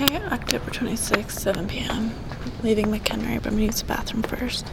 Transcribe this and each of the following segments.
Okay, October 26th, 7 p.m. Leaving McHenry, but I'm gonna use the bathroom first.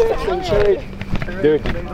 Alright? Only chips. Dude.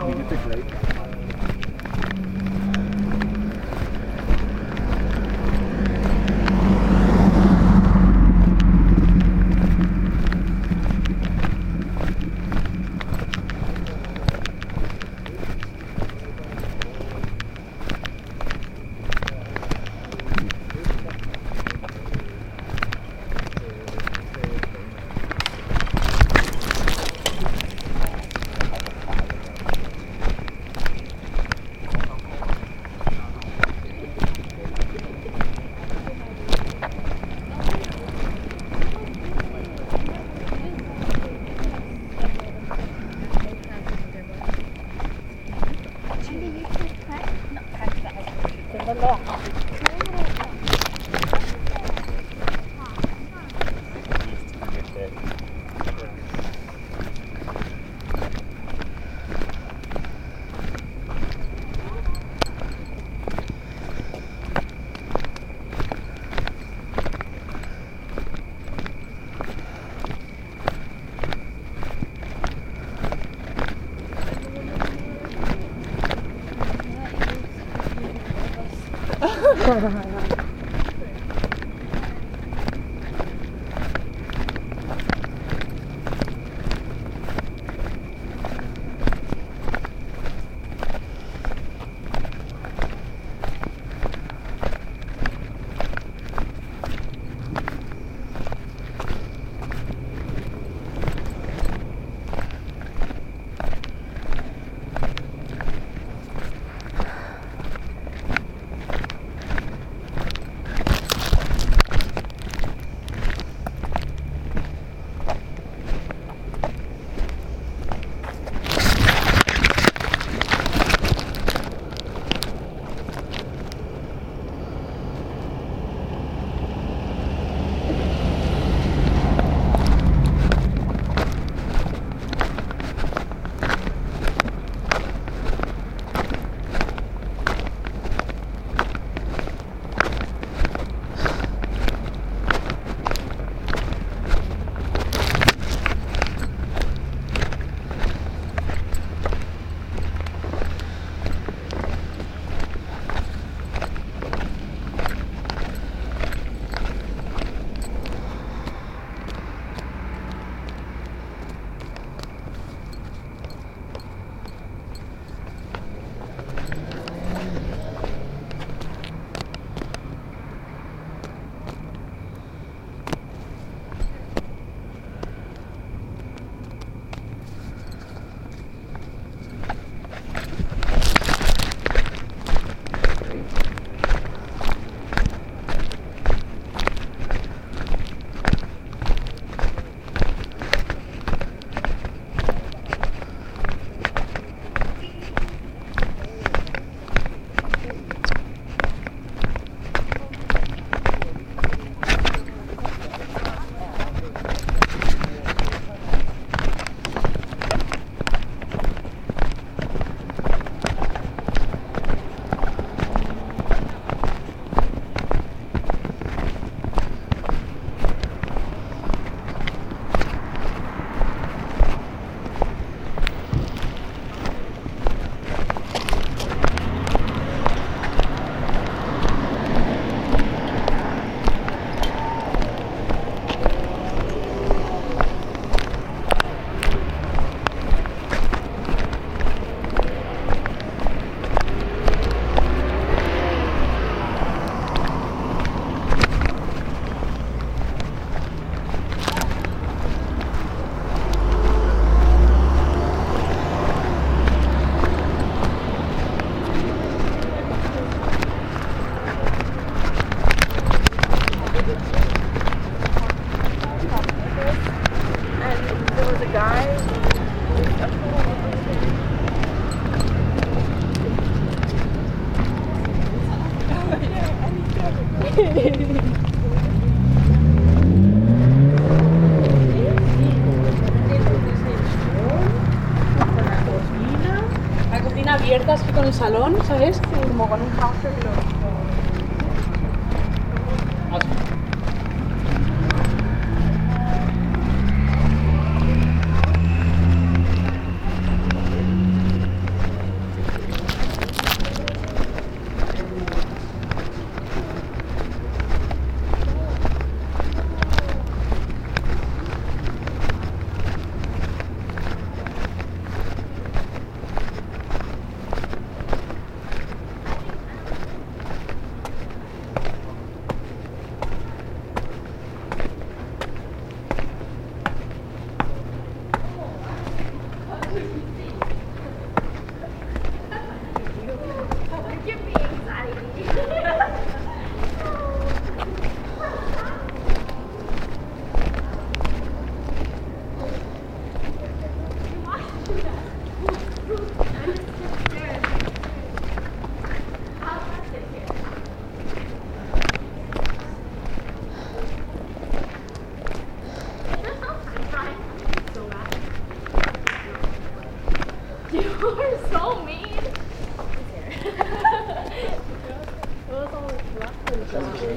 Salón, ¿sabes? Como con un counter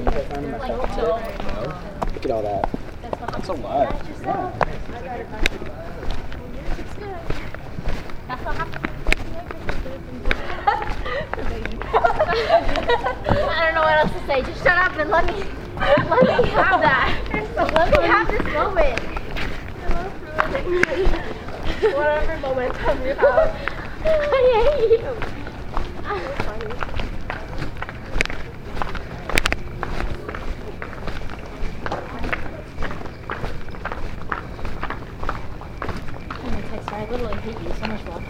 Look at all that. That's a lot. Yeah. I don't know what else Okay, just shut up and let me let me have that. let me have this moment. Whatever momentum you have. I hate you. I'm gonna text her. I literally hate you so much love.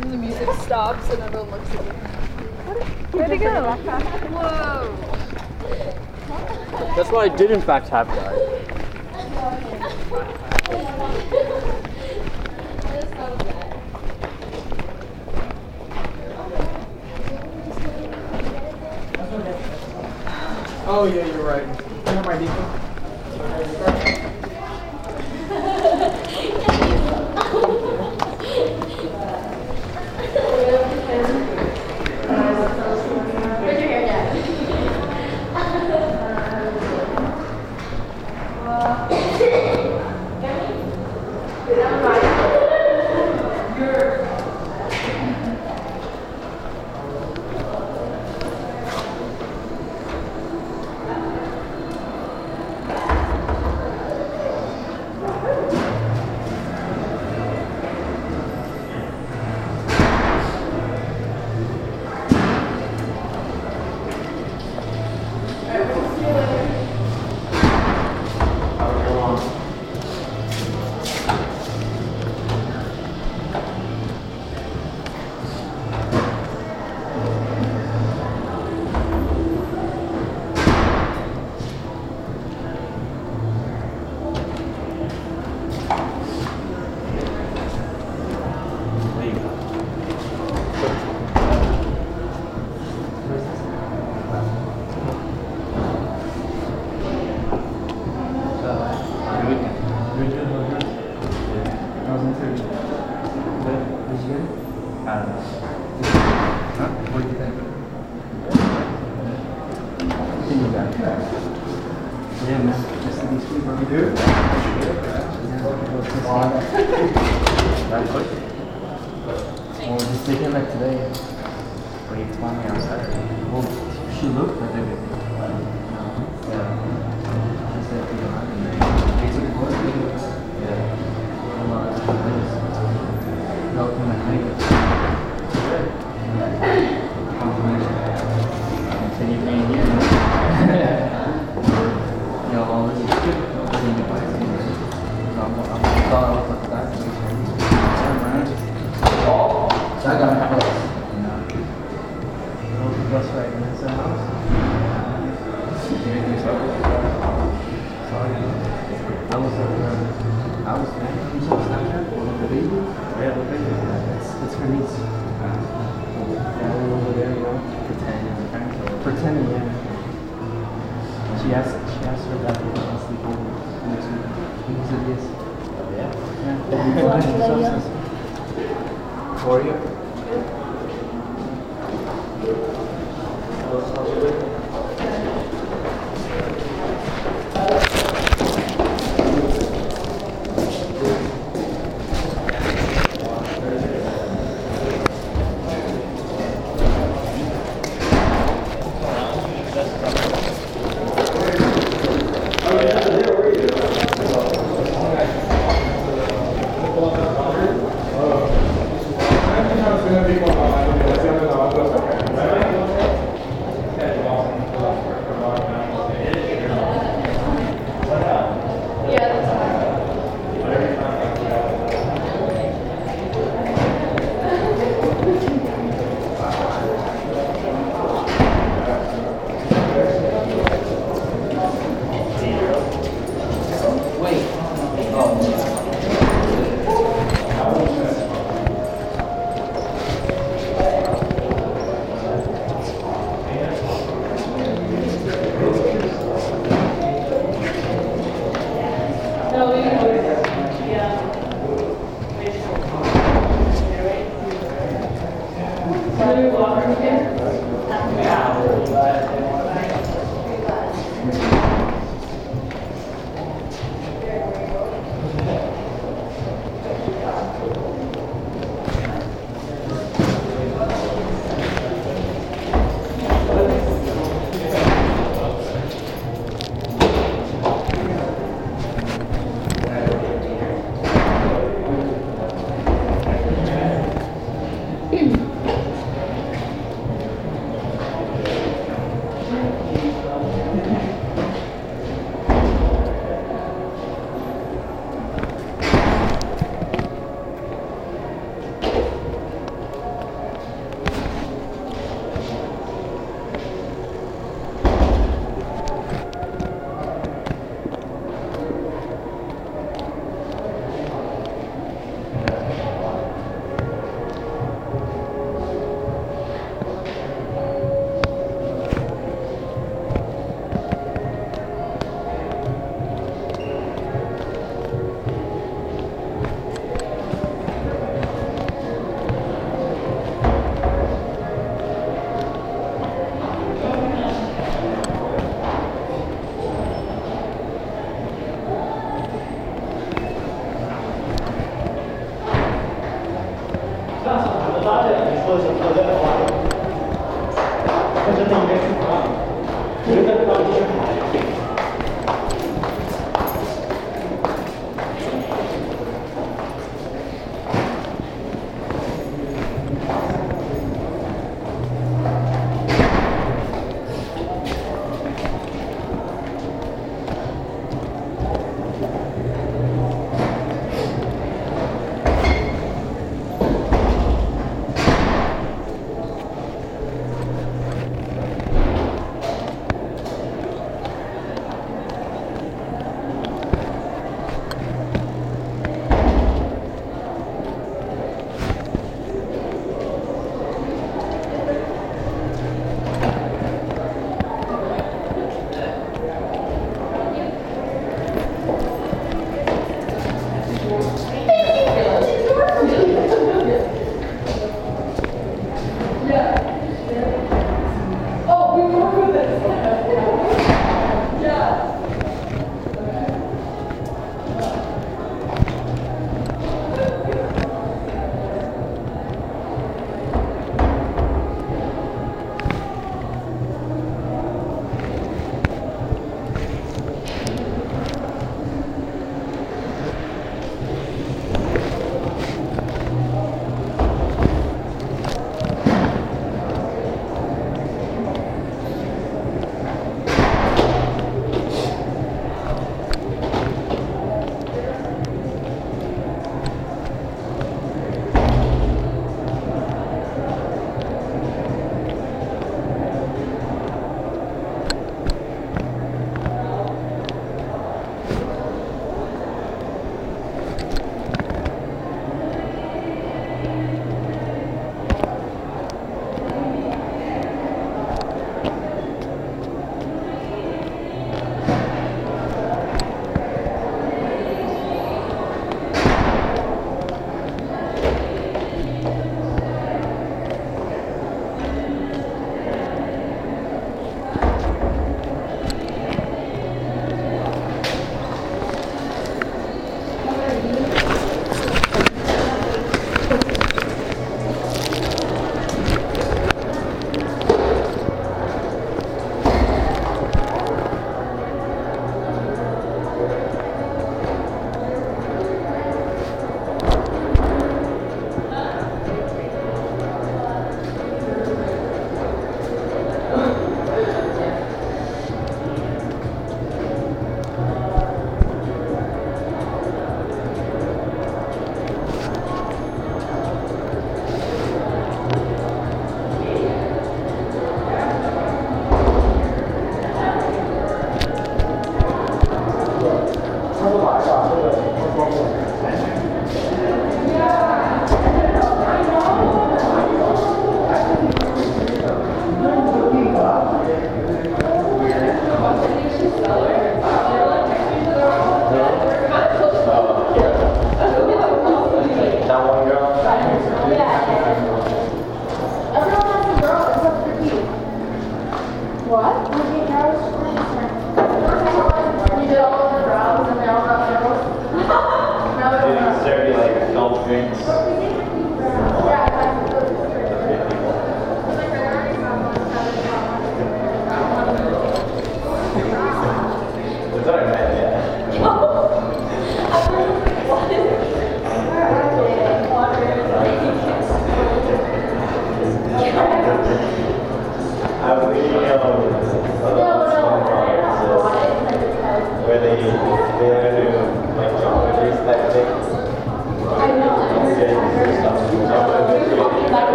And the music stops and everyone looks at you. Where'd it go? Whoa. That's what I did in fact have.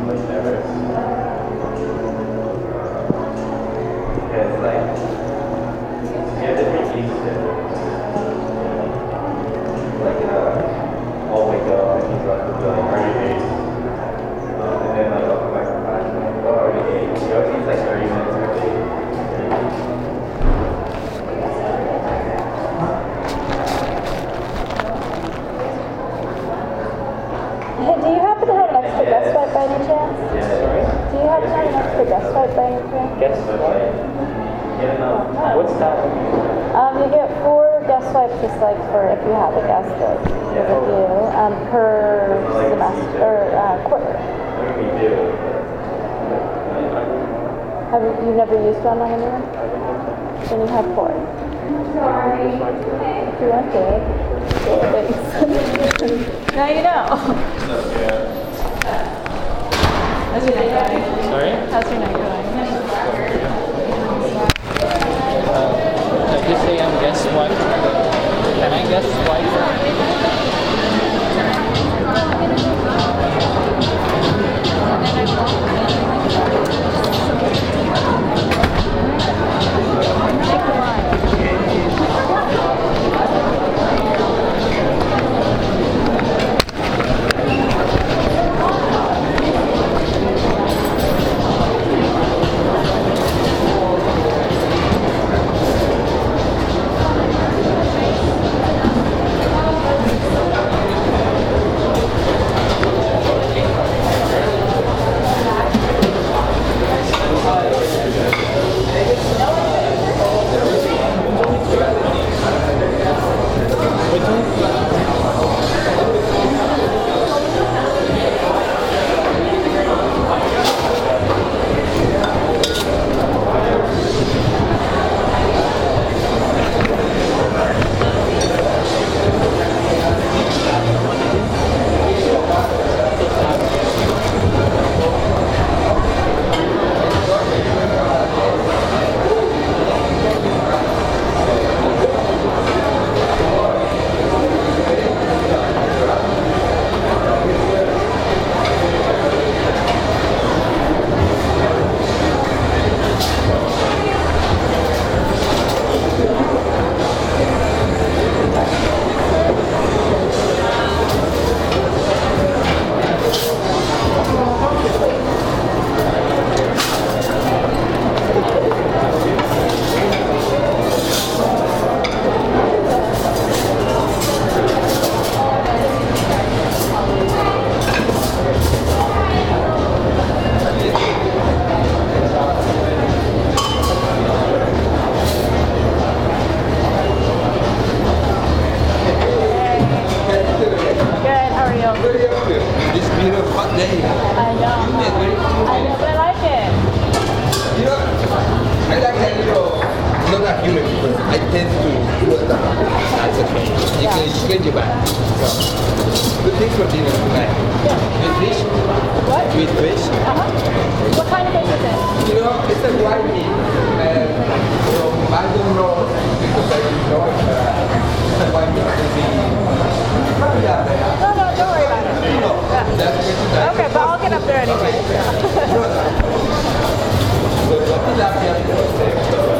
English there is. It's like and you have four. Sorry. You're. Thanks. now you know. I tend to put that. That's okay. You yeah. can change it back. So, good thing for dinner tonight. Yeah. With fish? What? With fish? Uh-huh. What kind of fish is it? You know, it's a white meat. So I don't know because I don't know what uh, white meat is. Yeah, yeah. No, no, don't worry about it. No, yeah. that's, okay, but I'll get up there anyway. Okay. so, what is that?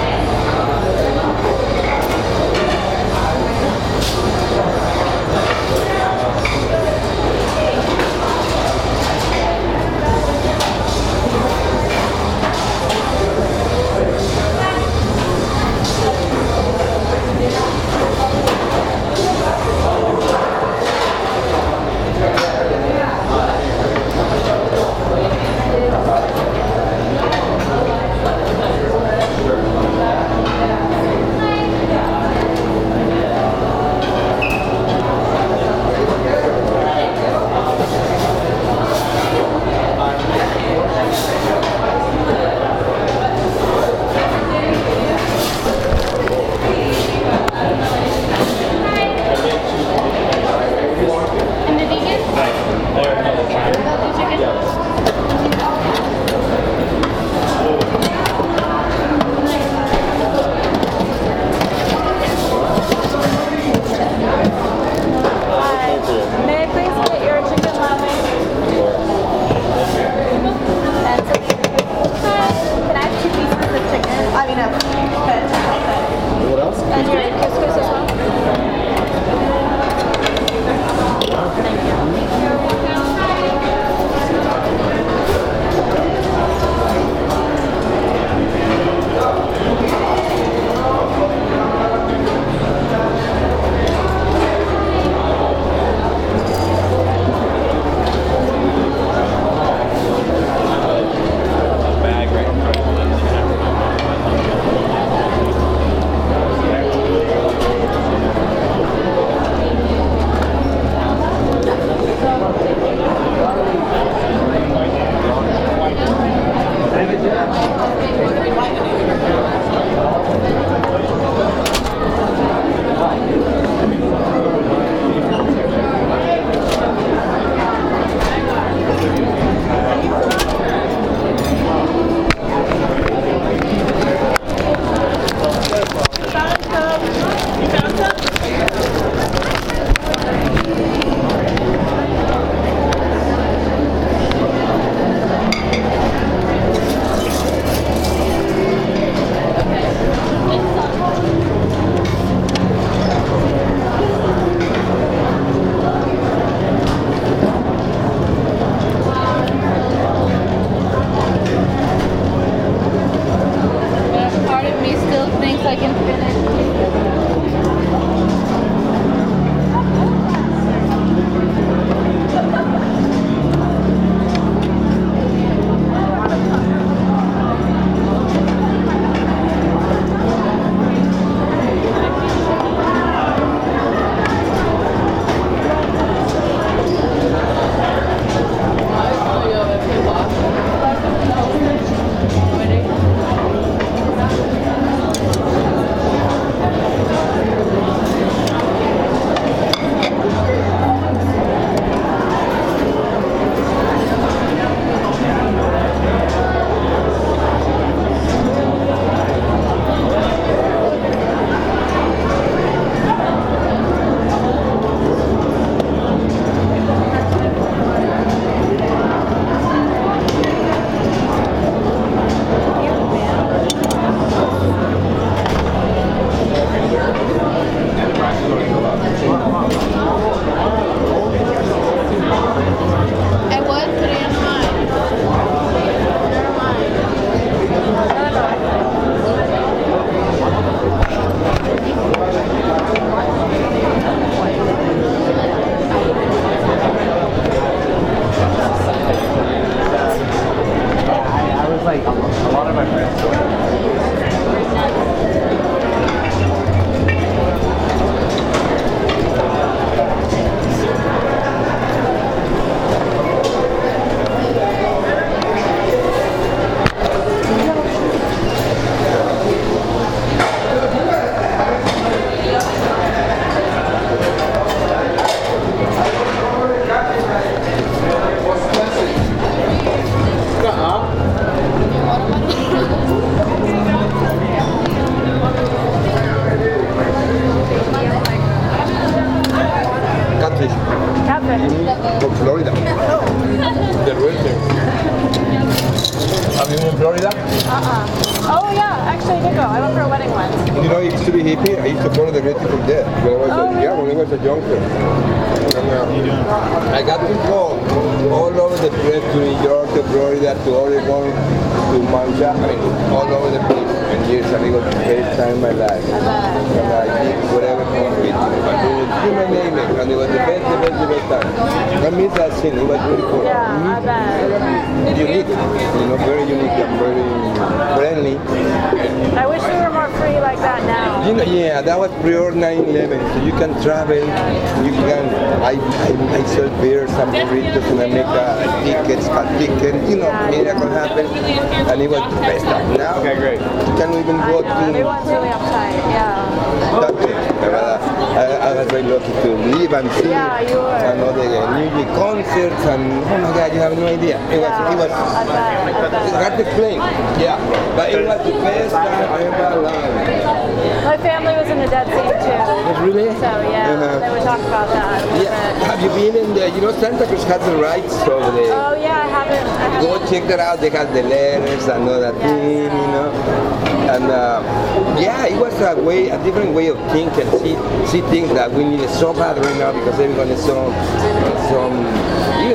My family was in the Dead Sea too. Really? So yeah, Uh-huh. they would talk about that. Yeah. Have you been in the, you know, Santa Cruz has the rights over there. Oh yeah, I haven't. I haven't. Go check that out. They have the letters and all that thing, you know. And uh, yeah, it was a way, a different way of thinking. See, see things that we need so bad right now because everyone is so, some.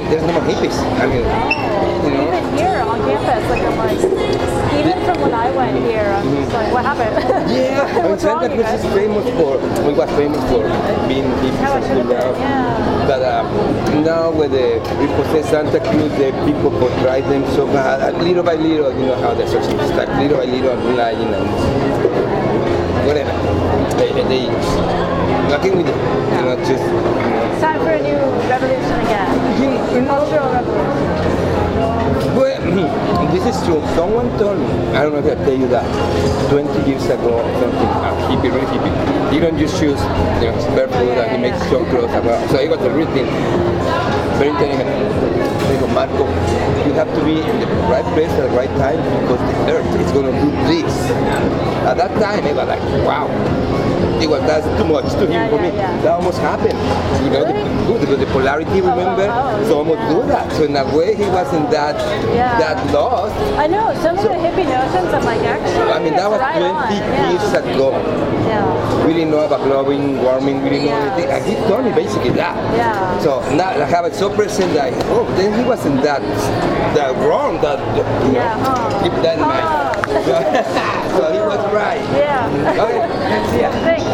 There's no more hippies. I mean, you know. Even here on campus, like I'm like, even from when I went here, I'm just like, what happened? Yeah, I mean, What's wrong, Santa Cruz is famous for, we was famous for being hippies and cool have been, down. yeah. But uh, now with the repossessed Santa Cruz, the people portray them so bad. And little by little, you know how the social like little by little, like, you know, whatever. They, they, nothing with it. You know, just. It's time for a new revolution again. Cultural revolution. Well, this is true. Someone told me, I don't know if I tell you that, 20 years ago or something, a hippie, really hippie. He don't use shoes, you know, barefoot, and he makes show clothes. uh, So was a real. Very intelligent. Marco, you have to be in the right place at the right time because the earth is going to do this. At that time, it was like, wow. It was that's too much to him Yeah, for me. That almost happened. You know, Really? the, the, polarity, oh, remember? oh, so almost do that. So in a way, he wasn't that Yeah. that lost. I know some of So- the hippie notions. I'm like, actually, I mean, that was right 20 on. yeah. years ago. Yeah. We didn't know about global warming. We didn't know anything. And he told me basically that. Yeah. So now I have it so present that oh, then he wasn't that that wrong. That you know, Yeah, huh. keep that in mind. so he was right. Yeah. Okay, let's see it. Thanks.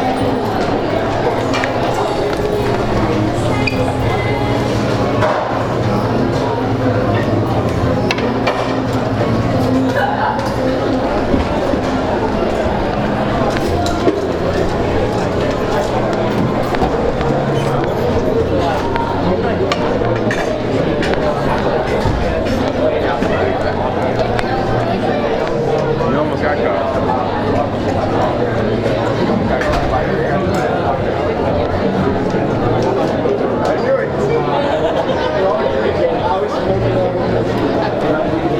You الله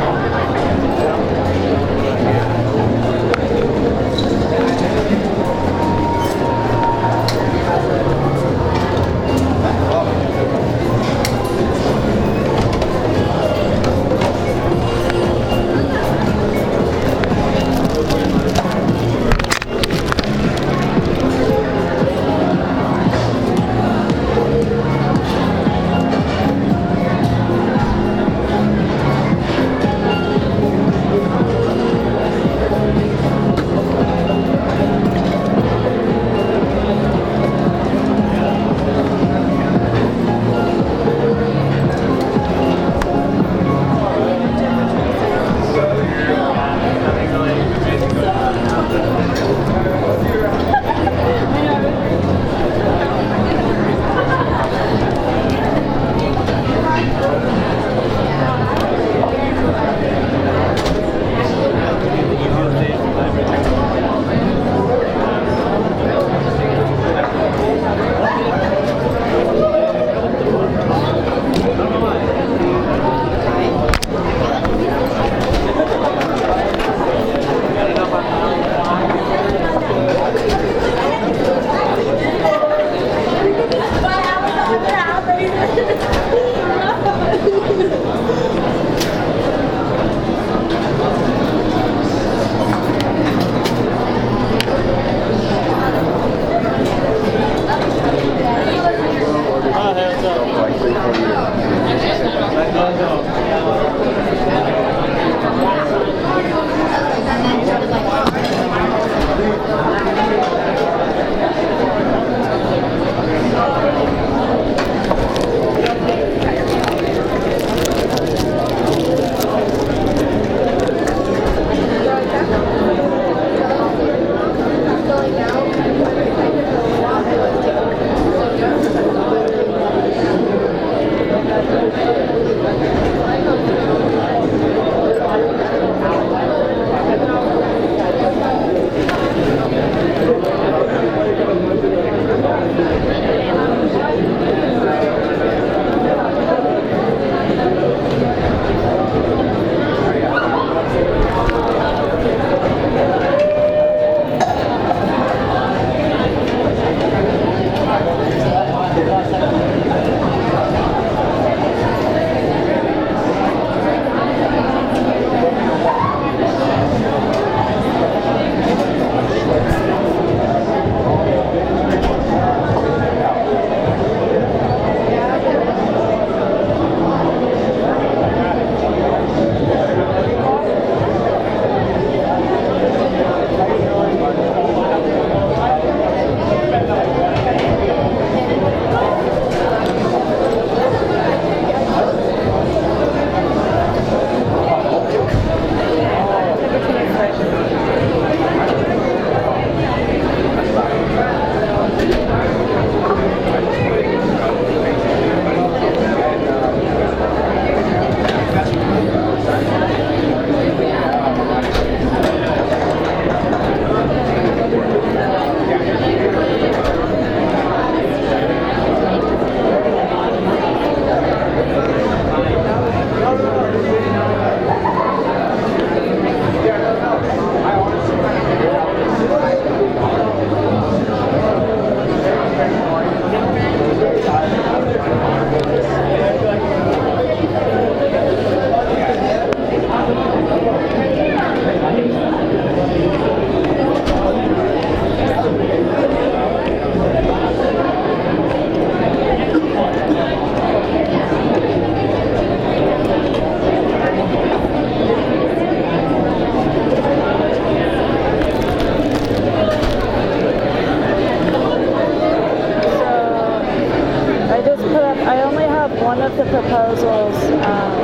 the proposals um,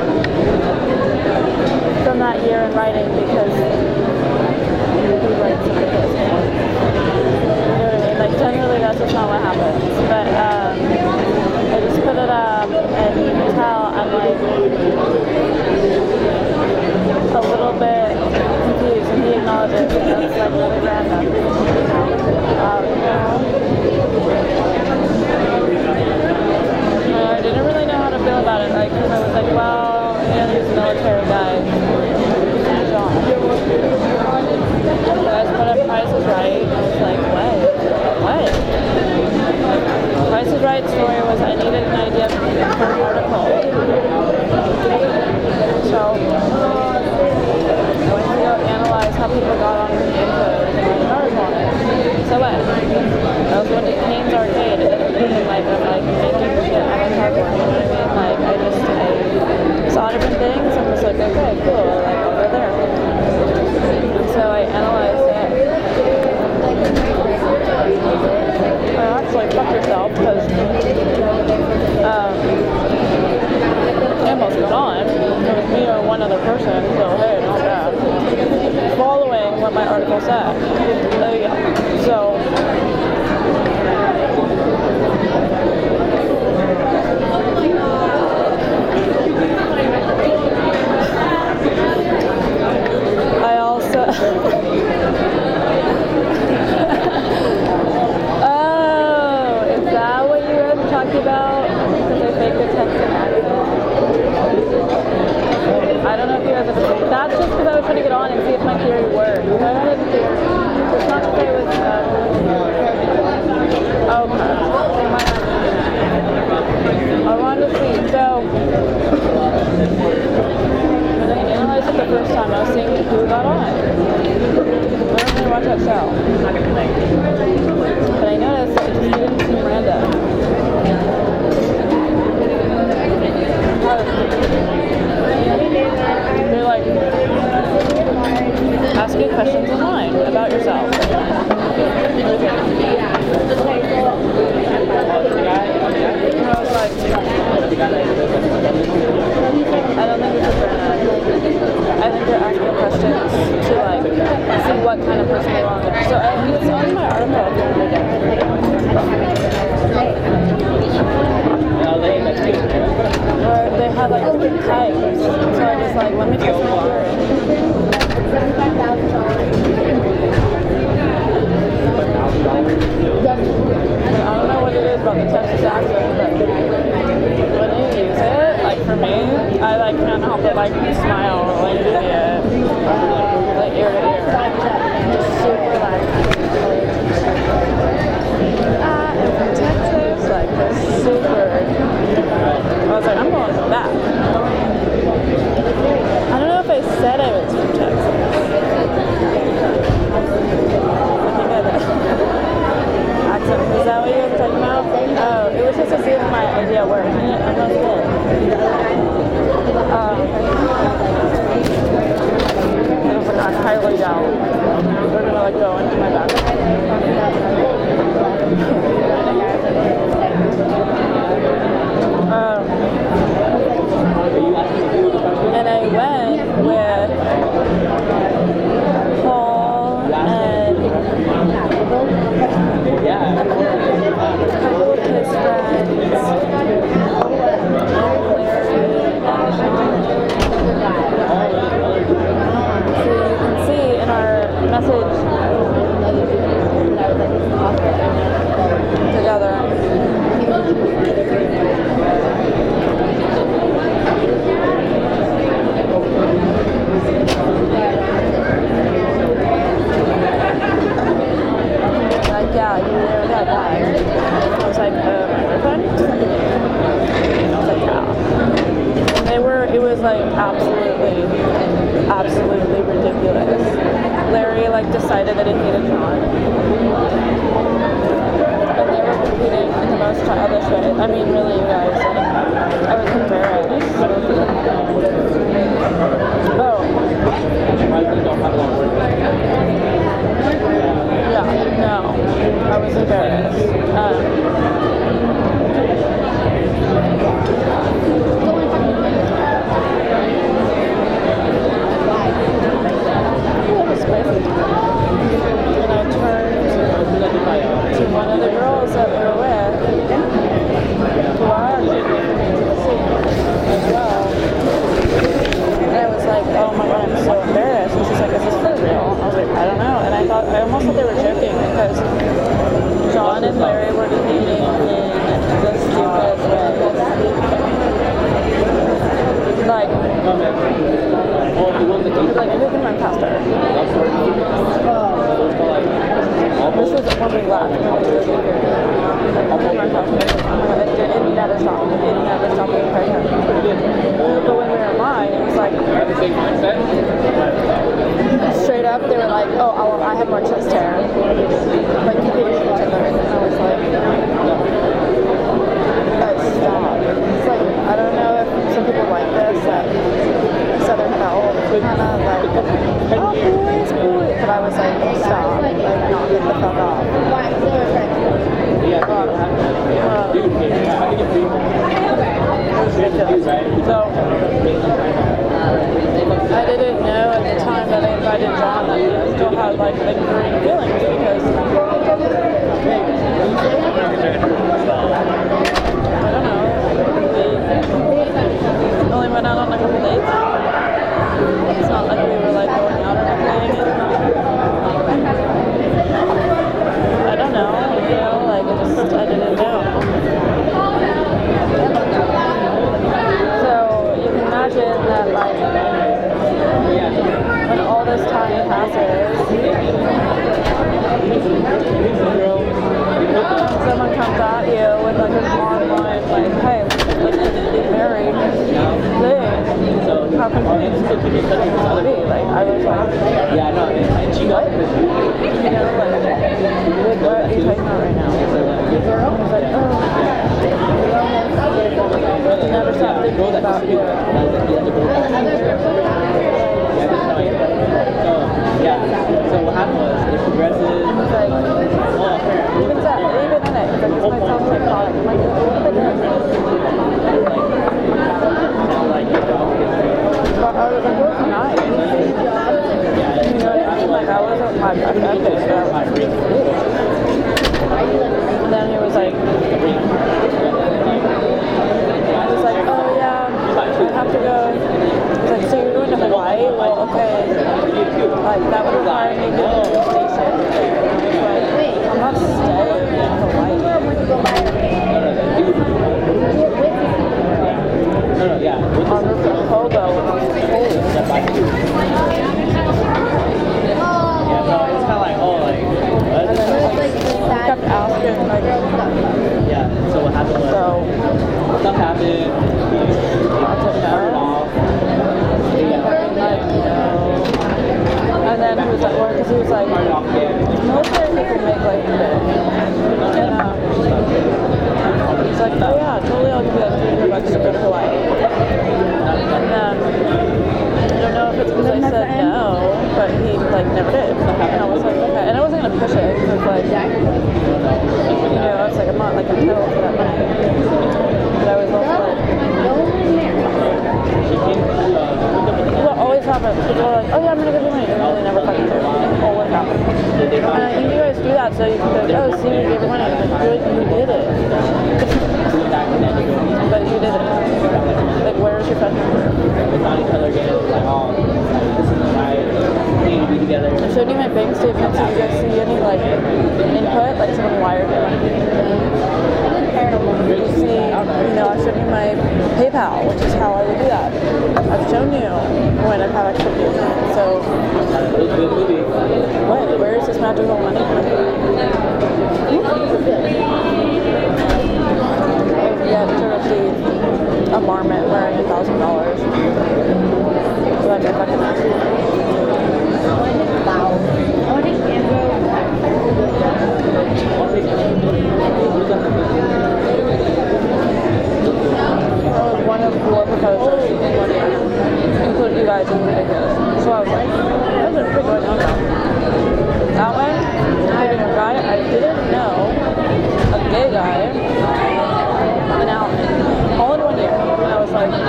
like,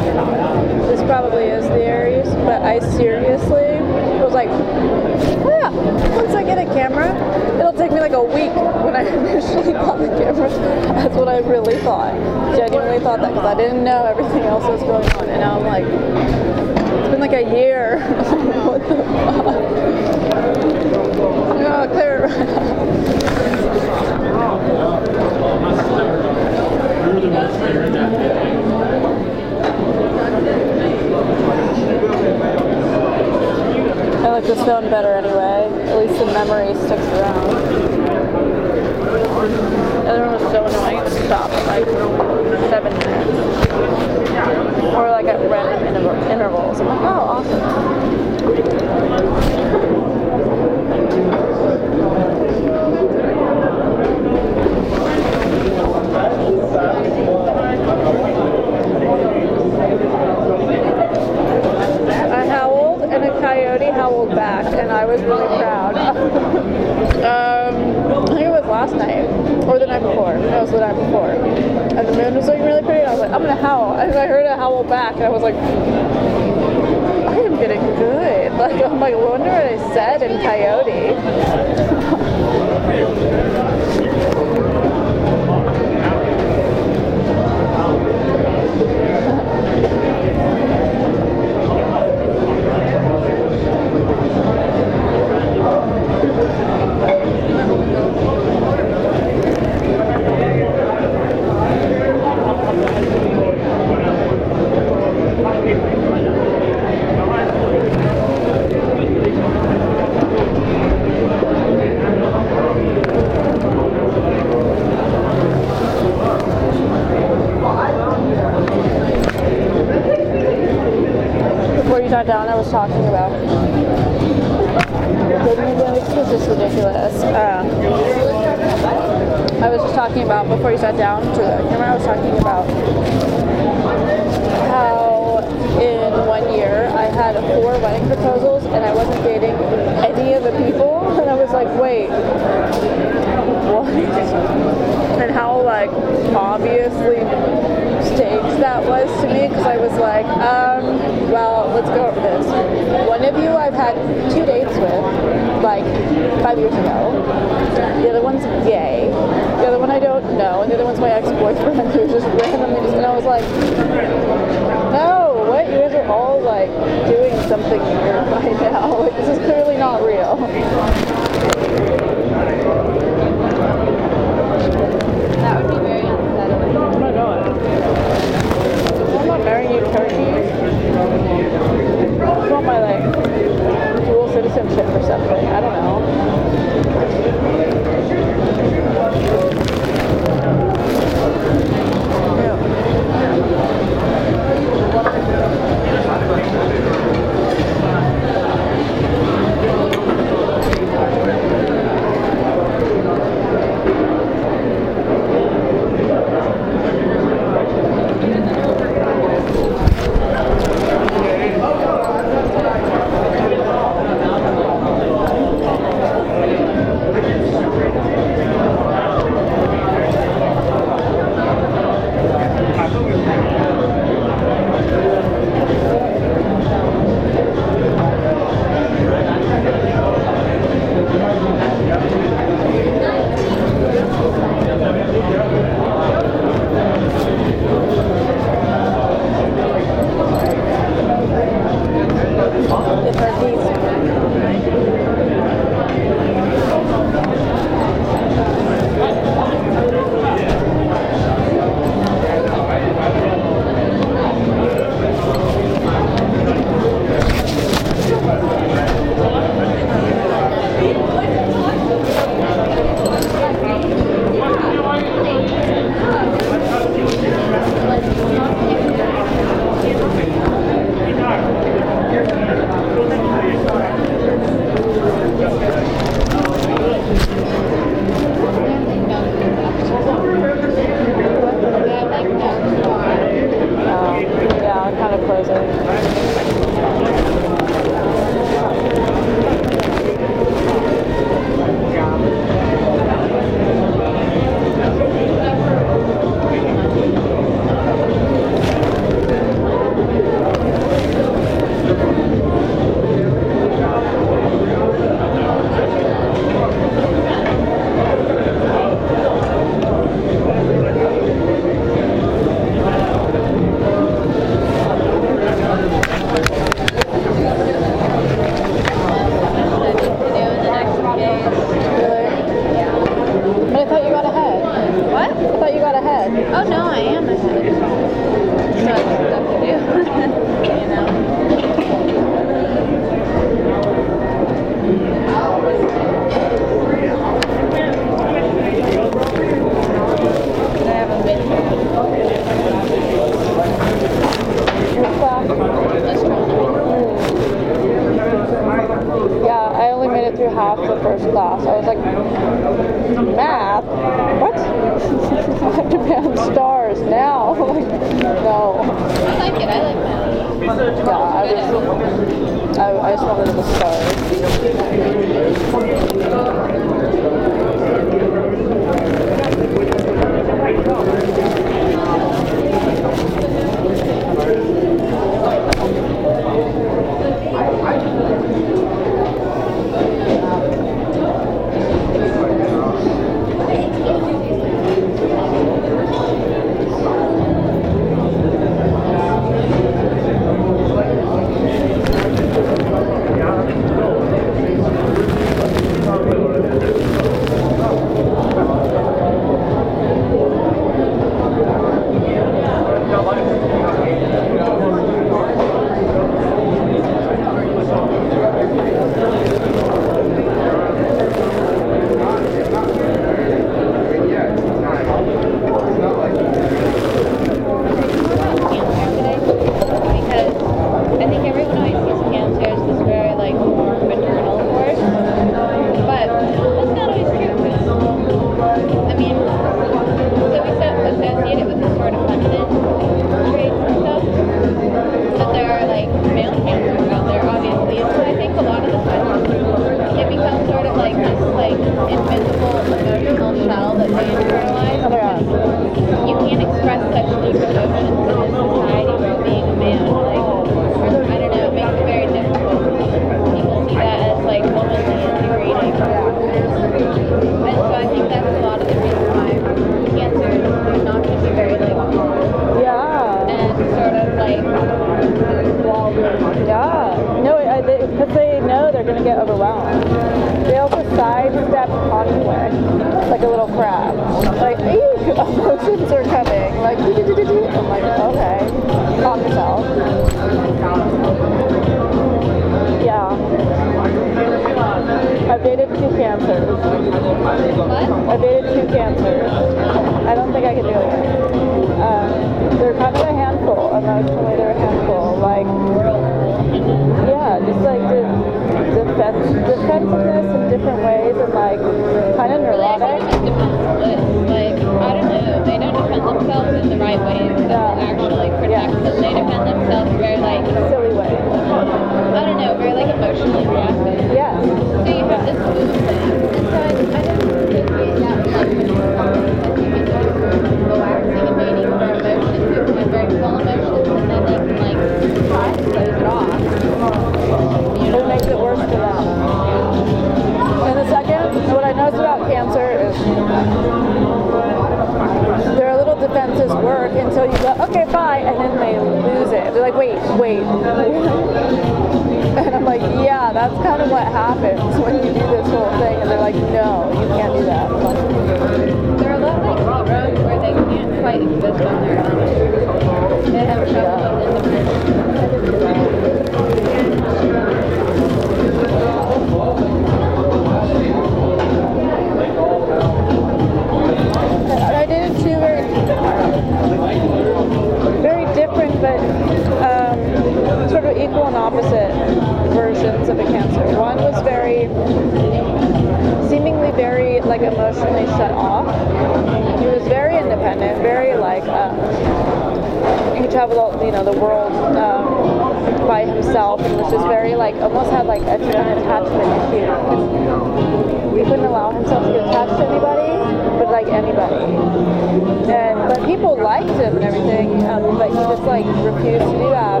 liked him and everything, um, but he just like refused to do that.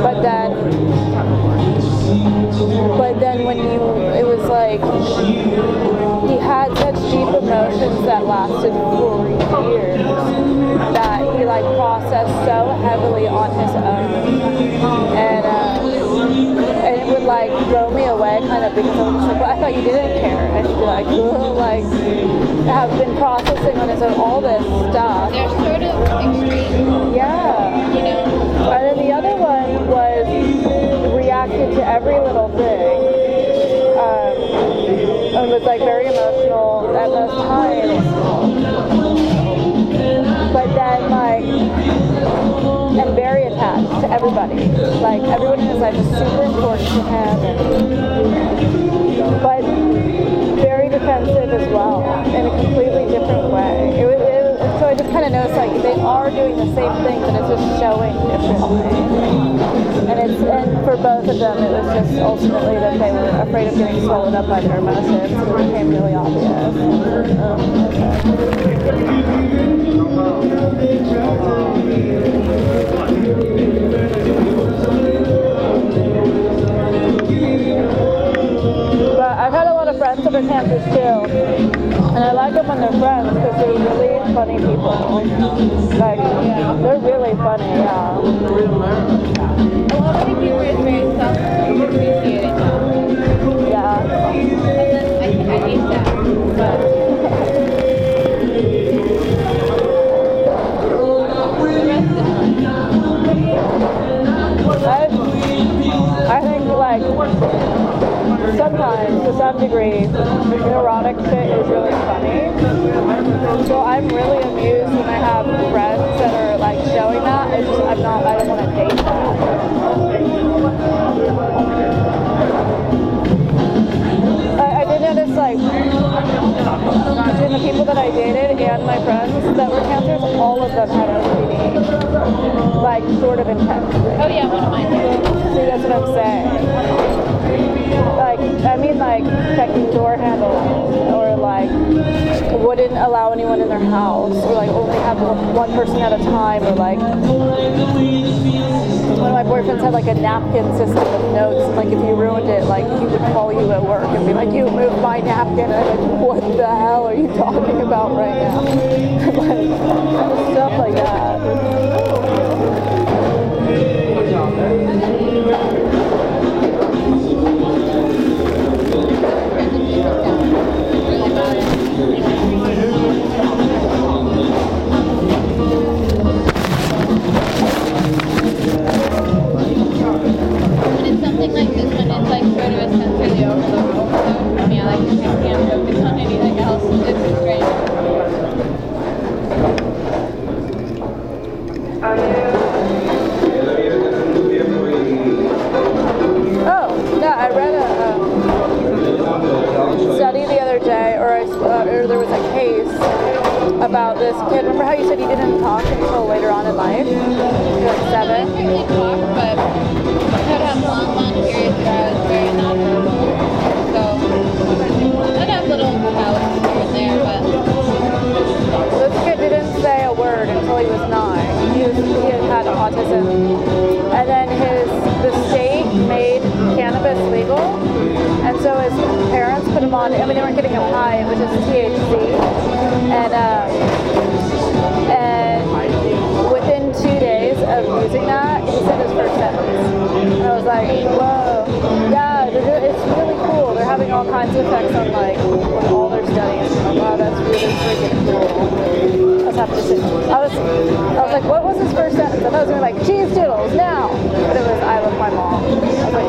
But then, but then when you, it was like he had such deep emotions that lasted for years that he like processed so heavily on his own and. Uh, would like throw me away kind of because I was like, well, I thought you didn't care. I should be like, like have been processing on his own all this stuff. They're sort of extreme. Yeah. You know? And then the other one was reacted to every little thing. Um, and was like very emotional at those times. But then like path to everybody. Like everyone in his life is super important to him, but very defensive as well in a completely different way. It was, it was, so I just kind of noticed like they are doing the same thing, but it's just showing differently. And it's and for both of them, it was just ultimately that they were afraid of getting swallowed up by their emotions. It became really obvious. Um, okay. But I've had a lot of friends that are cancers too. And I like them when they're friends because they're really funny people. Like, they're really funny, yeah. Lot of humor is very self-depreciating. Yeah. And then I, I hate that. But sometimes, to some degree, neurotic shit is really funny. So I'm really amused when I have friends that are, like, showing that. It's just, I'm not, I don't want to date that. I, I did notice, like, between the people that I dated and my friends that were cancers, all of them had OCD. Like, sort of intense. Oh yeah, one of mine. See, that's what I'm saying. Like, I mean, like checking door handles, or like wouldn't allow anyone in their house, or like only have one person at a time, or like one of my boyfriends had like a napkin system of notes, and like if you ruined it, like he would call you at work and be like, "You moved my napkin," and I'm like, "What the hell are you talking about right now?" like stuff like that. Something like this, when it's like sort of about this kid. Remember how you said he didn't talk until later on in life? Getting him high, was just THC. And, uh, and within two days of using that, he said his first sentence. And I was like, whoa. Yeah, it's really cool. They're having all kinds of effects on like on all their studies. Like, wow, that's really freaking cool. I was. I was, I like, what was his first sentence? I thought it was gonna be like cheese doodles now, but it was I love my mom. I was like,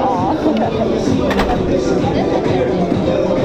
aw.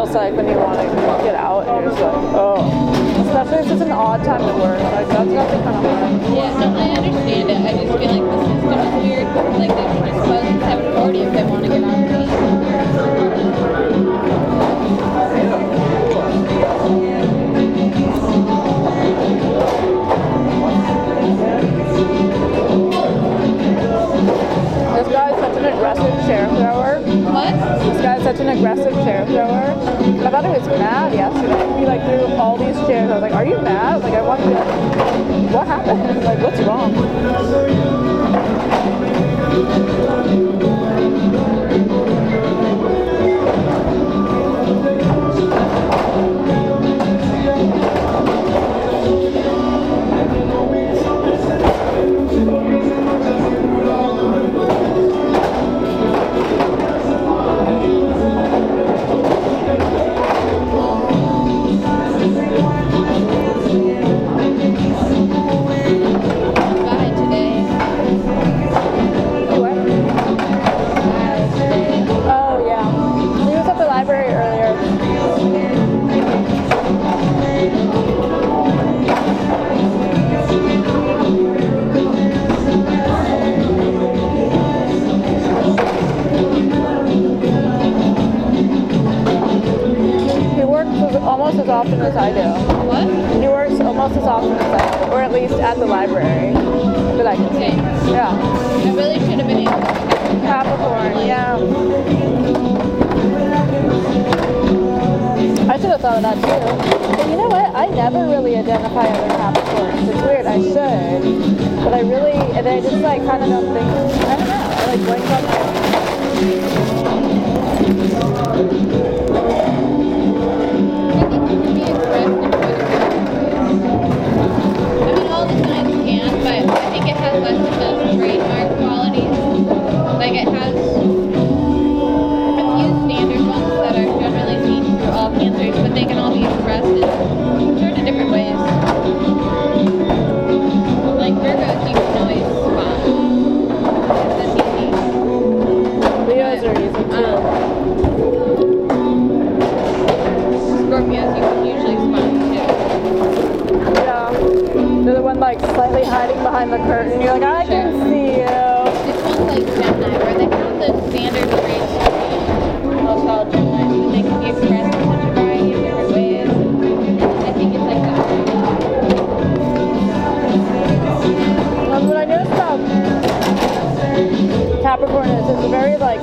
feels like when you want to get out and you're just like, oh. Especially if it's an odd time to work. Like that's got to be kind of hard. Yeah, no, I understand it. I just feel like the system is weird. Like they should just close at seven forty if they want to get on the. This guy's such an aggressive chair thrower. This guy's such an aggressive chair thrower. I thought he was mad yesterday. He like threw all these chairs. I was like, are you mad? Like I want you to, what happened? Like what's wrong? Often as I do. What? Works almost as often as I do, or at least at the library that I can see. Yeah. I really should have been able to. Capricorn, yeah. I should have thought of that too. But you know what? I never really identify other Capricorns. It's weird. I should, but I really, and I just like kind of don't think. I don't know. I like blank on my. Think it has less of those trademark qualities. Like it has a few standard ones that are generally seen through all cancers, but they can all be expressed in sort of different ways. Like Virgos, you can always spot. That's easy. Leos are easy too. Scorpios, like slightly hiding behind the curtain. You're like, I can see you. It's ones like Gemini, where they have the standard traits most all Geminis, but they can be expressed in such a variety of different ways. I think it's like that. What I noticed about Capricorn is it's very like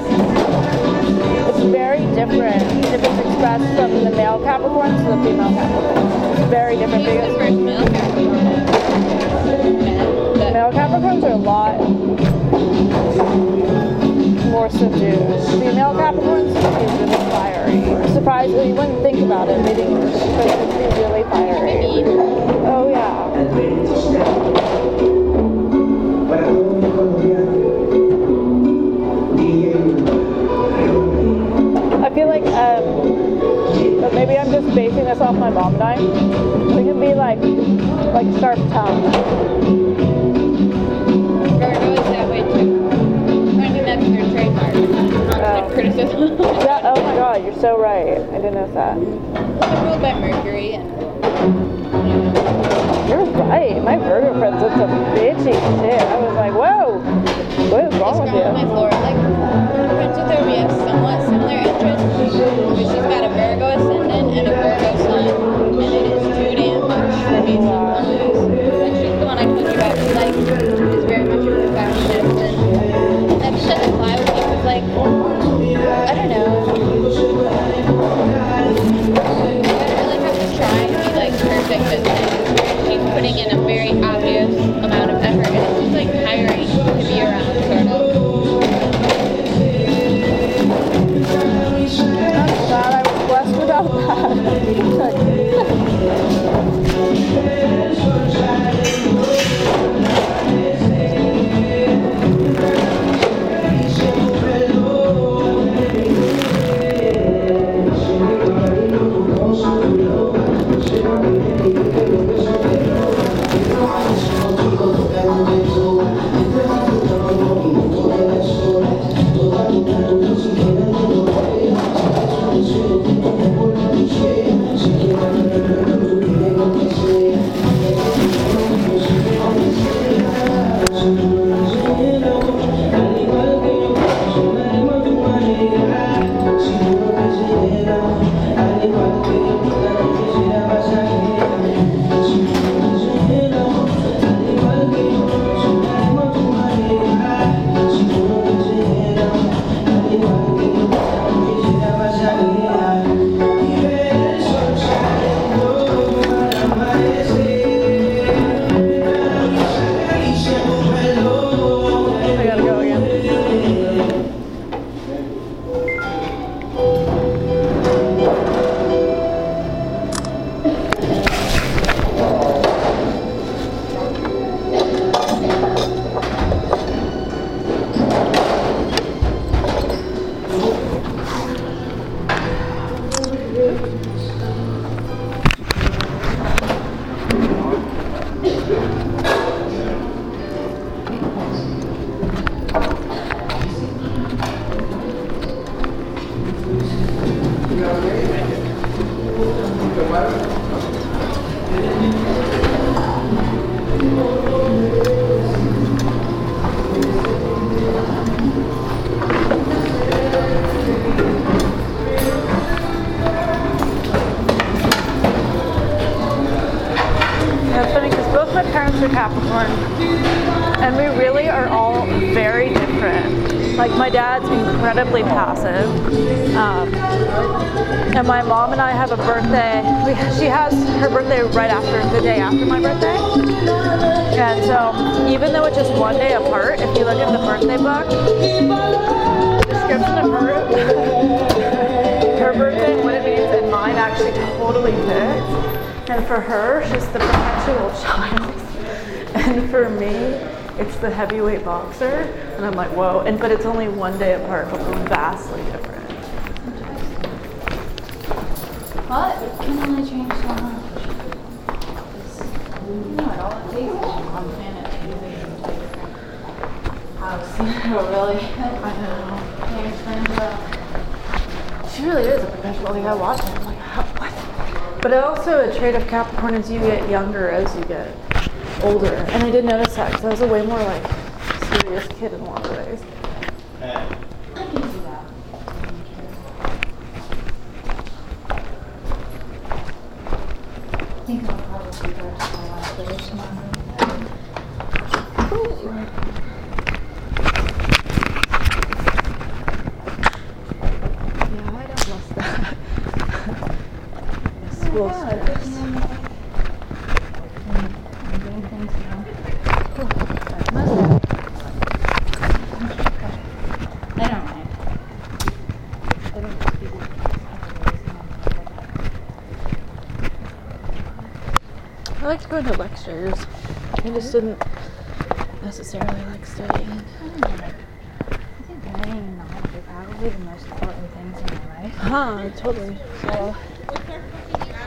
it's very different if it's expressed from the male Capricorn to the female Capricorn. It's very different He's the first male Capricorn. Capricorns are a lot more subdued. Female Capricorns be really fiery. Surprisingly, you wouldn't think about it, but it can be really fiery. Oh yeah. I feel like, um, but maybe I'm just basing this off my mom and I. We can be like, like sharp tongue. Oh. Yeah, oh my god, you're so right. I didn't know that. It's ruled by Mercury and You're right. My Virgo friends look some bitchy shit. I was like, whoa, what is wrong with on my floor, like, I'm friends with her. We have somewhat similar interests, she's got a Virgo ascendant and a Virgo sun, and it is too damn much for me I Capricorn is you get younger as you get older. And I did notice that because I was a way more like serious kid in a lot of ways. I can see that. I think I'll probably go to my last day tomorrow. Yeah, I don't miss that. School stress. I'm doing things now. I don't mind. I don't just do I liked going to lectures. I just didn't necessarily like studying. I know, like, think writing and knowledge are probably the most important things in my life. Huh, totally. So,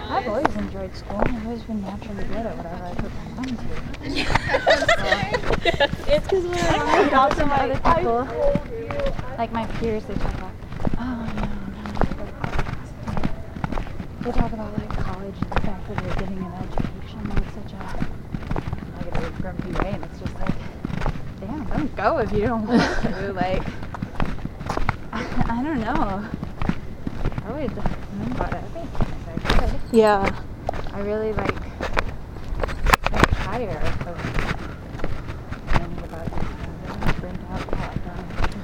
I've always enjoyed school and I've always been naturally good at whatever I put my mind to. It's because when I talk to other people, like my peers, they talk about, oh no, no, no. They talk about like college and the fact that they're getting an education in such a grumpy way, and it's just like, damn, don't go if you don't want to. like, I, I don't know. I always think about everything if I could. Yeah. I really like am tired of thinking about these things. I'm burnt out,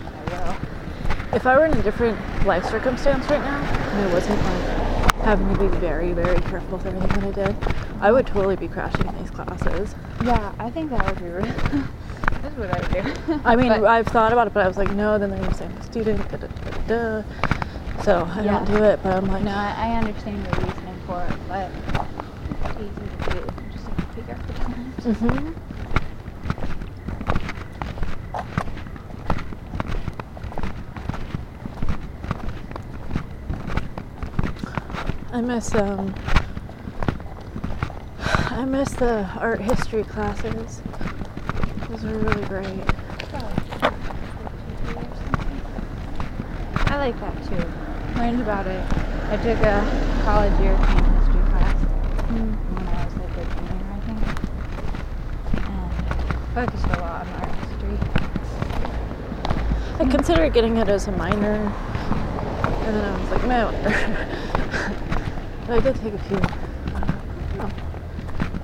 I will. If I were in a different life circumstance right now, and I wasn't like having to be very, very careful with everything that I did, I would totally be crashing these classes. Yeah, I think that would be really. That's what I would do. I mean, But- I've thought about it, but I was like, no, then they're gonna say I'm a student, da da da da. So I Yeah. don't do it, but I'm like, no, I, I understand your reasoning for it, but it's easy to do. Just have to figure out the times. hmm I miss um miss the art history classes. Those were really great. I like that too. Learned about it. I took a college European history class when I was like a junior, I think. And focused a lot on art history. I considered getting it as a minor, and then I was like, no. but I did take a few. Uh, I don't know,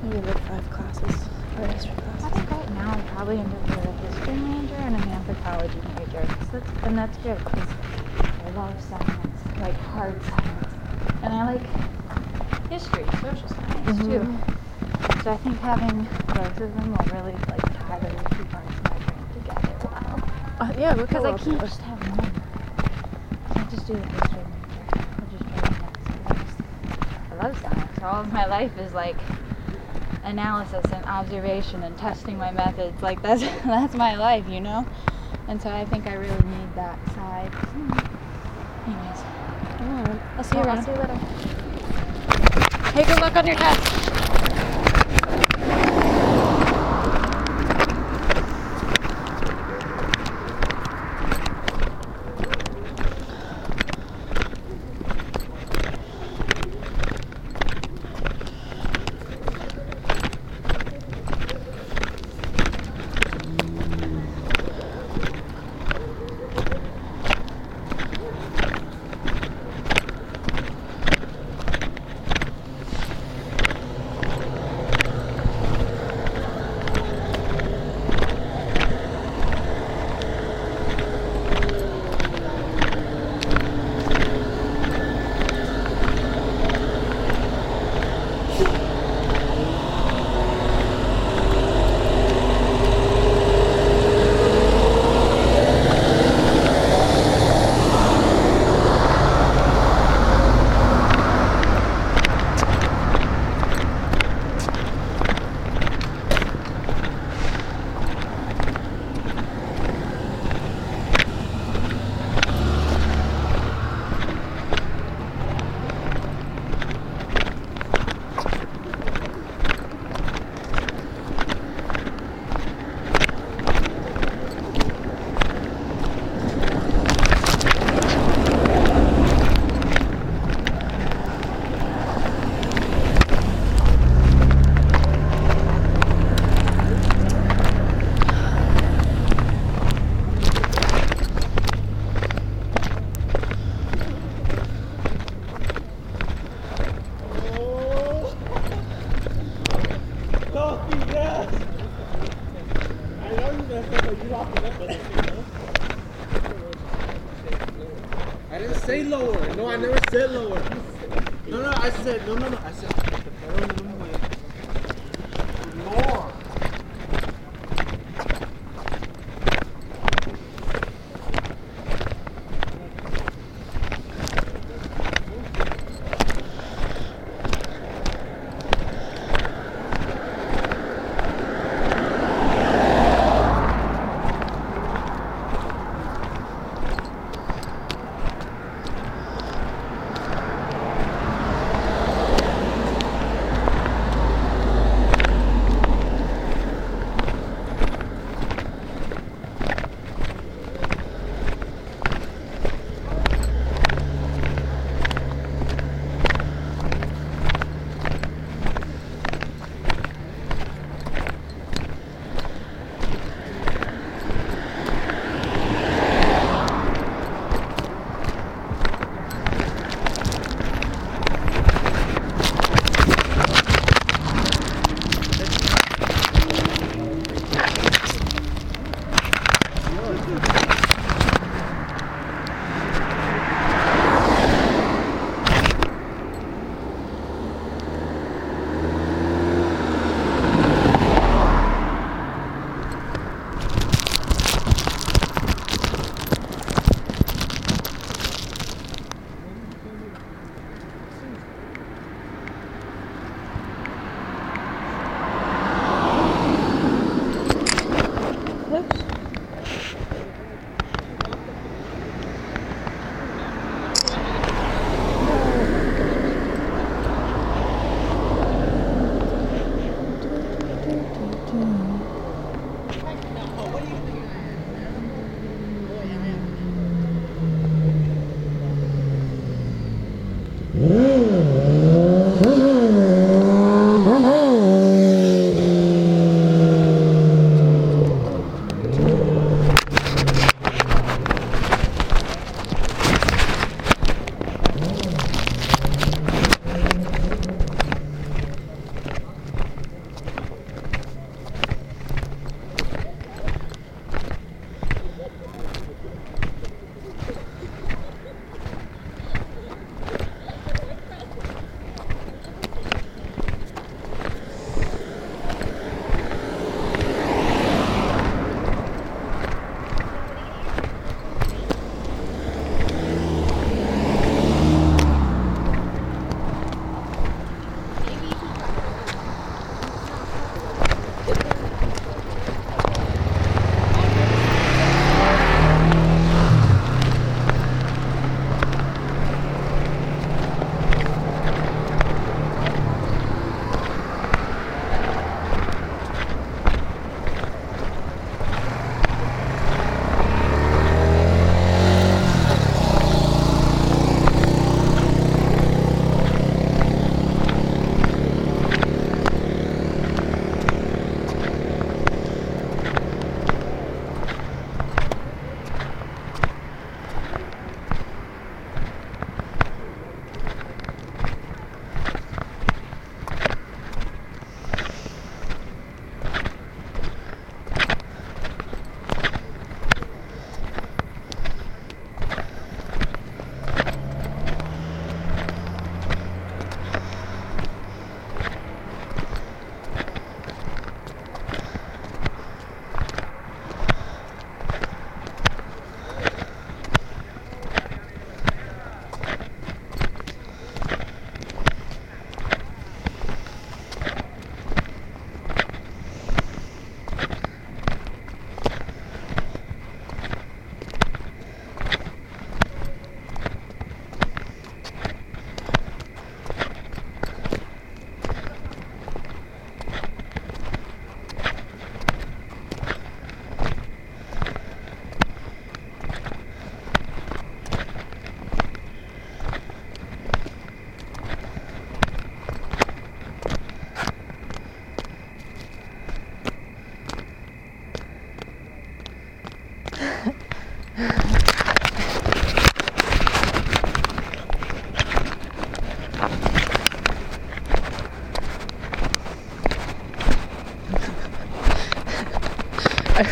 maybe like five classes, art history I classes. think right now I'd probably up a history major and an anthropology major. 'cause that's, and that's good because I love science, like hard science. And I like history, social science too. So I think having both of them will really like tie those two parts of my brain together. Wow. Uh, yeah, Because I can't just have one. I can't just do the history major. I'll just drive me nuts. I love science. All of my life is like analysis and observation and testing my methods. Like that's that's my life, you know. And so I think I really need that side. Anyways. I'll see you around. I'll see you later. Hey, good luck on your test.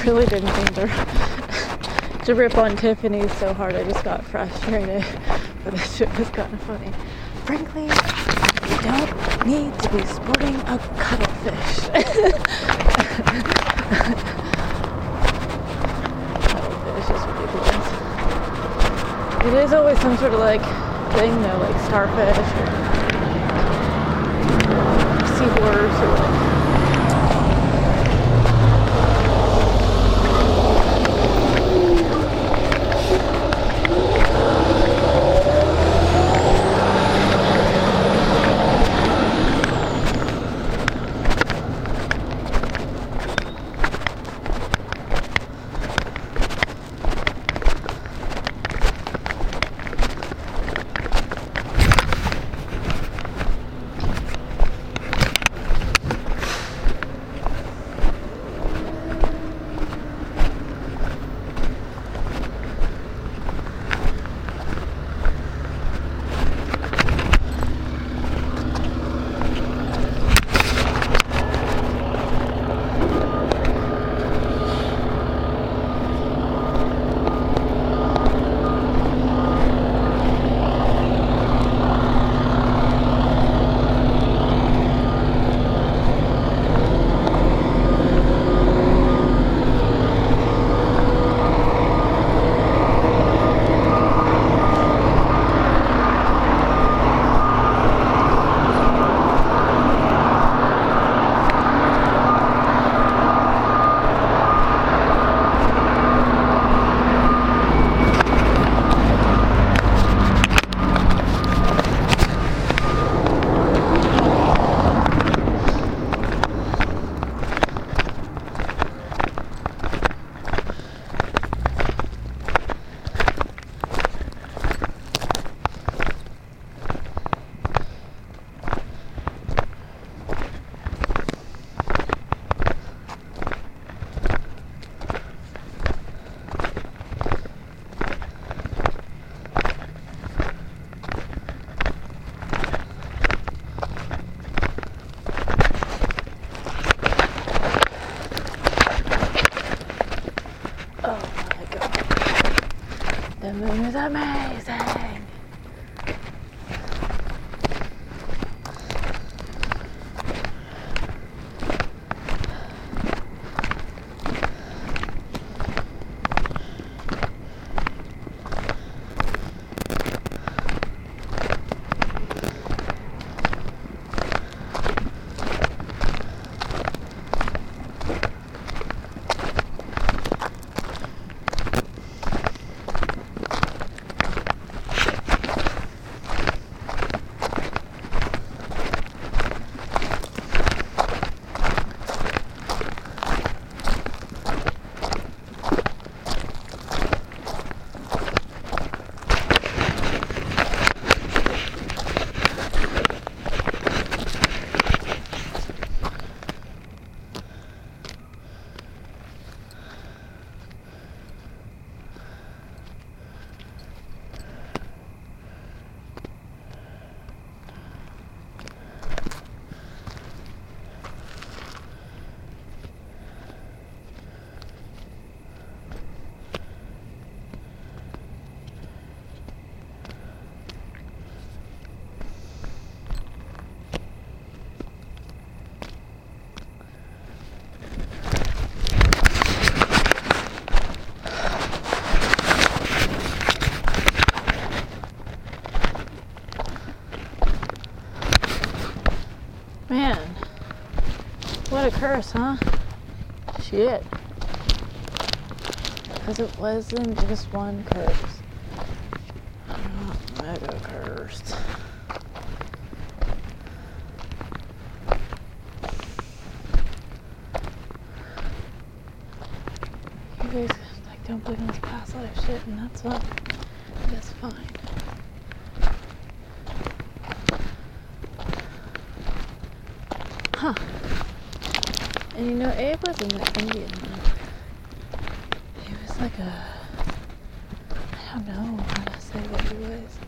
really didn't think the to rip on Tiffany so hard I just got frustrated. But this shit was kind of funny. Frankly, you don't need to be sporting a cuttlefish. cuttlefish is ridiculous. It is always some sort of like thing though, like starfish or seahorse or like a curse, huh? Shit. Because it wasn't just one curse. Mega cursed. You guys like don't believe in this past life shit, and that's fine. That's fine. Huh. And you know, Abe wasn't an Indian. He was like a. I don't know how to say what he was.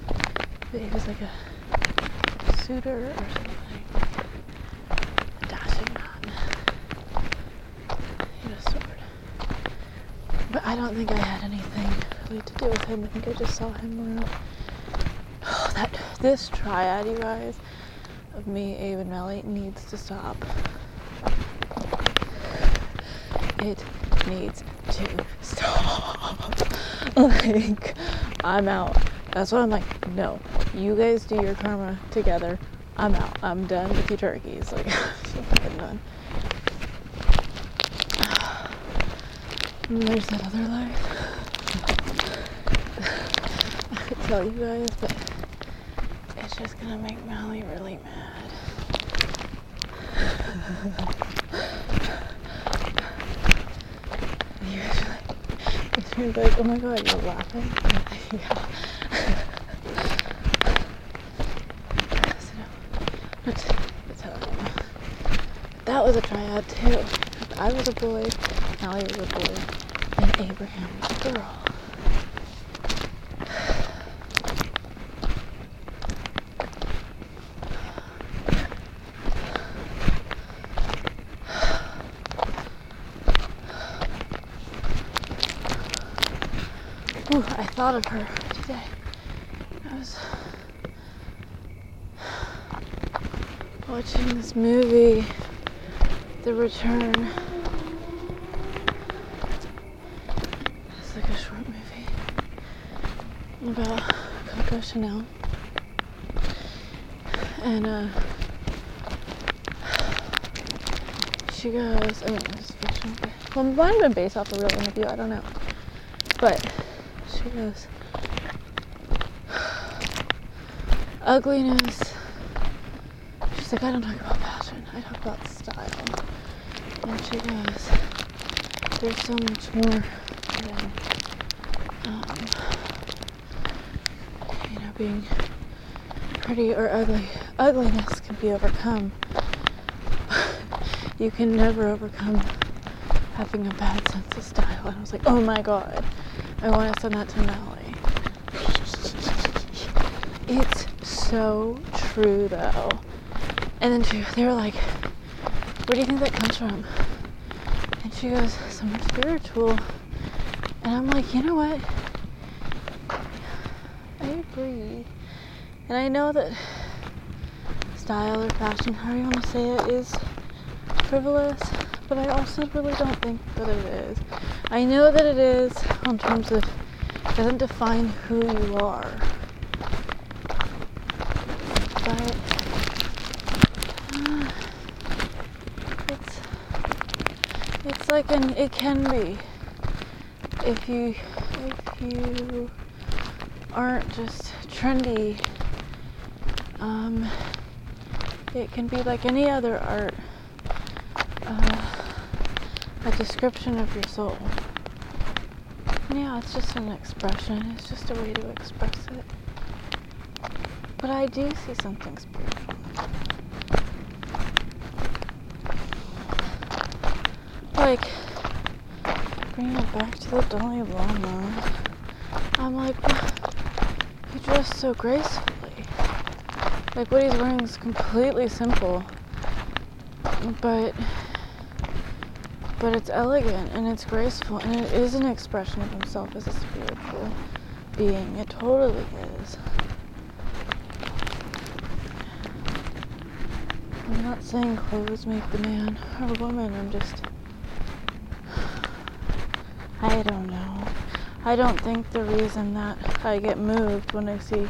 But he was like a suitor or something. A dashing man. He had a sword. But I don't think I had anything really to do with him. I think I just saw him around. Oh, that this triad, you guys, of me, Abe, and Melly needs to stop. It needs to stop. like, I'm out. That's why I'm like, no, you guys do your karma together. I'm out. I'm done with you turkeys. Like, I'm done. And there's that other life. I could tell you guys, but it's just gonna make Mally really mad. You guys are like, you're like, oh my god, you're laughing? yeah. so, what's, what's happening? That was a triad too. I was a boy, Allie was a boy, and Abraham was a girl. Ooh, I thought of her today. I was watching this movie, The Return. It's like a short movie about Coco Chanel. And uh, she goes, I mean, it's fictional. Well, have been based off a real interview, I don't know. But she goes, ugliness. She's like, I don't talk about fashion, I talk about style. And she goes, there's so much more than, um, you know, being pretty or ugly. Ugliness can be overcome. you can never overcome having a bad sense of style. And I was like, oh my god, I want to send that to Melly. It's so true though. And then she, they were like, where do you think that comes from? And she goes, something spiritual. And I'm like, you know what? I agree. And I know that style or fashion, however you want to say it, is frivolous, but I also really don't think that it is. I know that it is in terms of it doesn't define who you are. But uh, it's it's like an it can be if you if you aren't just trendy um, it can be like any other art a description of your soul. Yeah it's just an expression. It's just a way to express it. But i do see something spiritual. Like bringing it back to the dalai lama. I'm like he dressed so gracefully. Like what he's wearing is completely simple. But but it's elegant and it's graceful and it is an expression of himself as a spiritual being. It totally is. I'm not saying clothes make the man or woman i'm just i don't know. I don't think the reason that i get moved when i see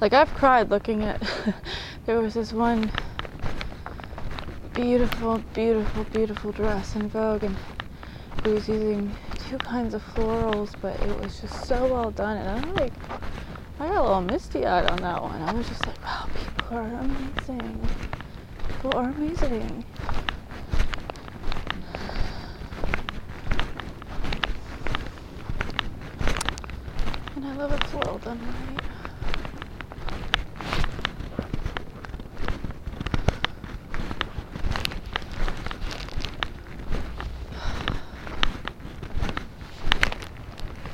Like I've cried looking at there was this one beautiful, beautiful, beautiful dress in Vogue and it was using two kinds of florals, but it was just so well done and I'm like I got a little misty eyed on that one. I was just like, wow, people are amazing. People are amazing. And I love it's well done right.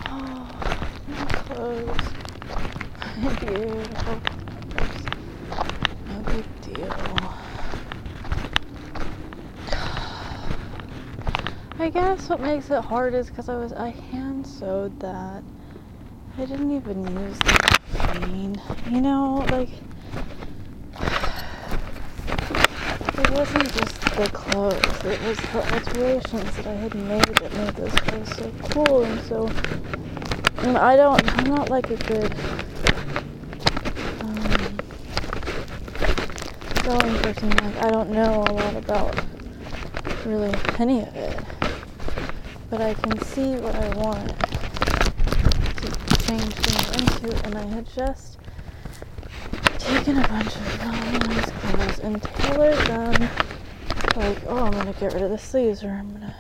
Oh, my clothes. Beautiful clothes. No big deal. What makes it hard is because I was I hand sewed that. I didn't even use the machine. You know, like it wasn't just the clothes. It was the alterations that I had made that made those clothes so cool and so. And I don't. I'm not like a good. Um, sewing person. Like I don't know a lot about really any of it, but I can see what I want to change things into, and I had just taken a bunch of really nice clothes and tailored them like, oh, I'm gonna get rid of the sleeves, or I'm gonna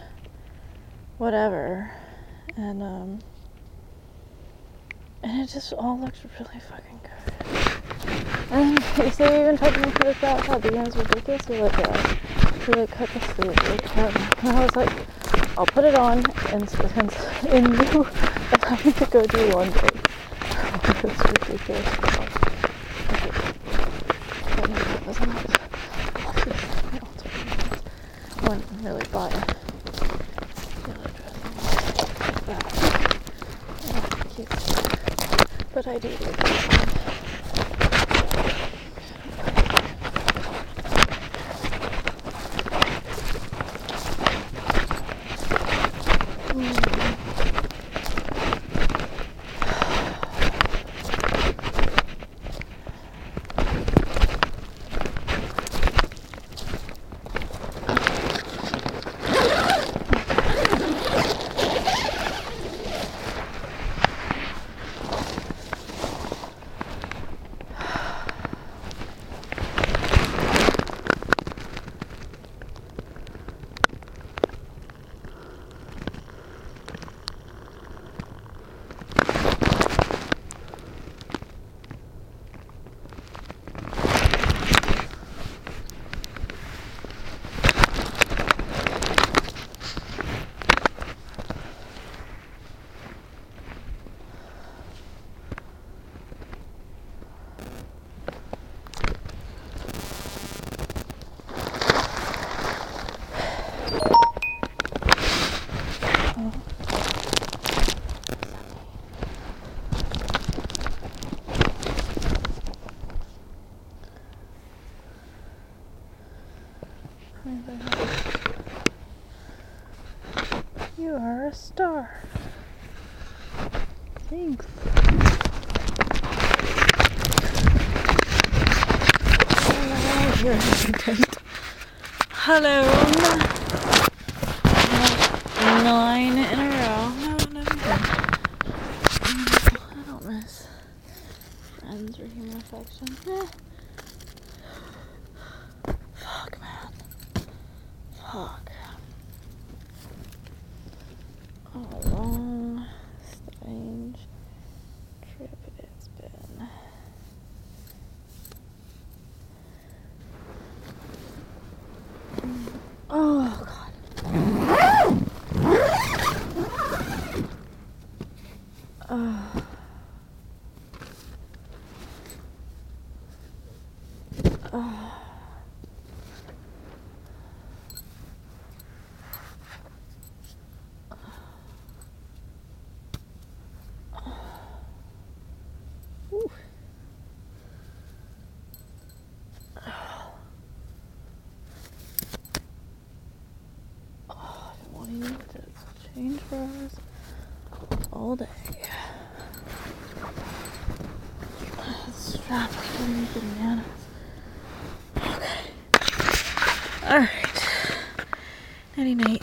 whatever, and um, and it just all looked really fucking good. And they even told me to it back up. The was ridiculous. They're like, yeah to like cut the sleeves. Like. And I was like, I'll put it on and since in lieu of having to go do laundry. It's ridiculous. I wouldn't really buy. But I do like this one. You a star. Thanks. Hello. Nine in a row. No, no, no. I don't miss friends or human affection. Eh. Fuck, man. Fuck. A long, strange trip it's been. Oh, God. Oh. Oh. Ooh. Oh, I've been wanting to change for all day. Strap me bananas. Okay. Alright. Nighty night.